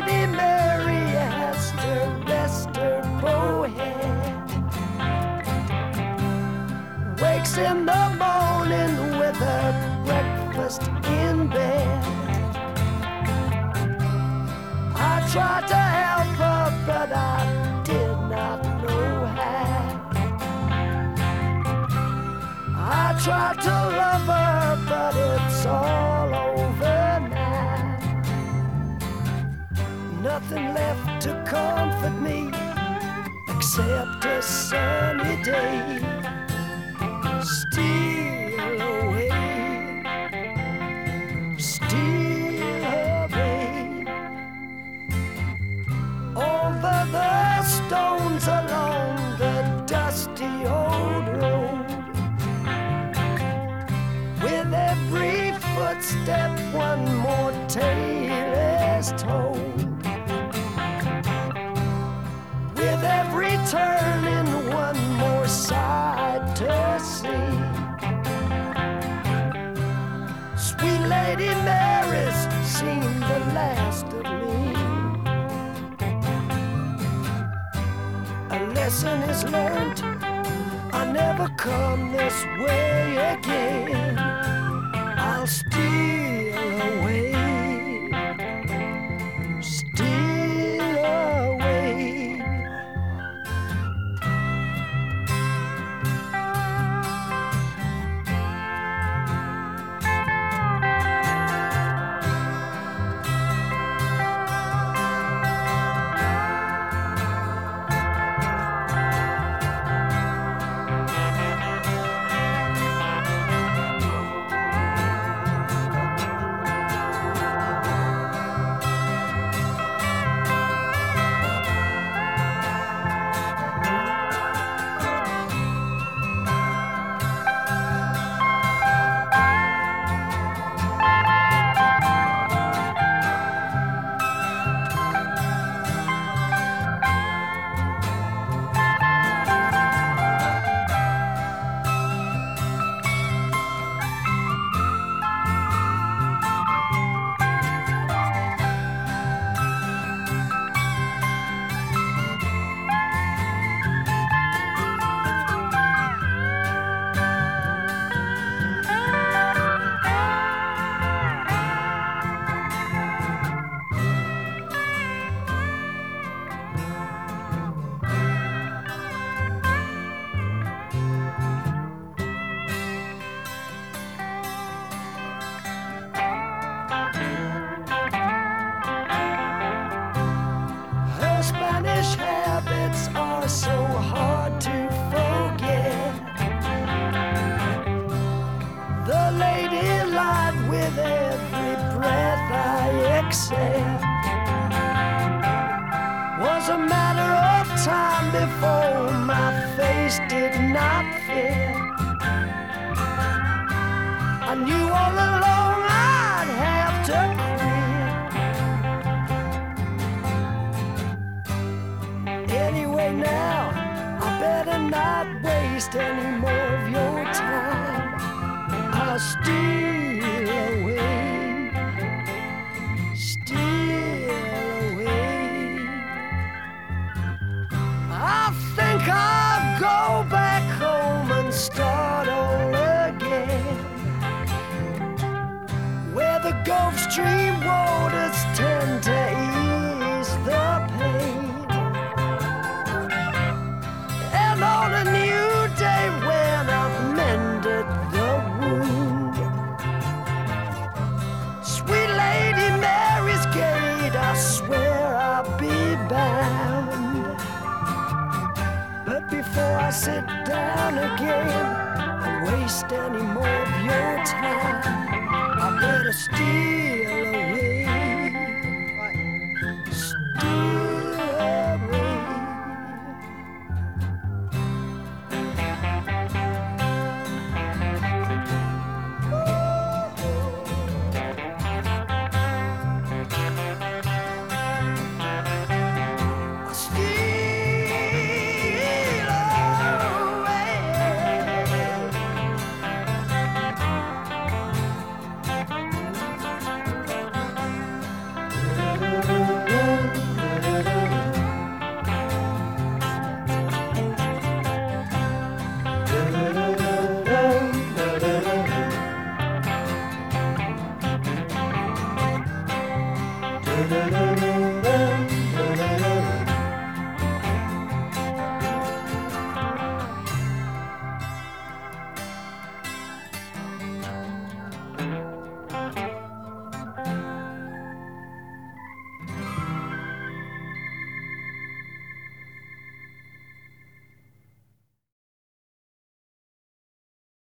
Lady Mary has to rest her forehead. Wakes in the morning with her breakfast in bed. I tried to help her, but I did not know how. I tried to love her, but it's all Nothing left to comfort me except a sunny day. Steal away, steal away over the stones along the dusty old road. With every footstep, one more tale is told. With every turning, one more side to see. Sweet Lady Mary's seen the last of me. A lesson is learned. I never come this way again. I'll steal away, Was a matter of time before my face did not fit. I knew all along I'd have to quit. Anyway, now I better not waste any more I'll go back home and start all again. Where the Gulf Stream waters tend to ease the pain. And on a new day when I've mended the wound. Sweet Lady Mary's gate, I swear I'll be bound. Before I sit down again and waste any more of your time, I better steal away.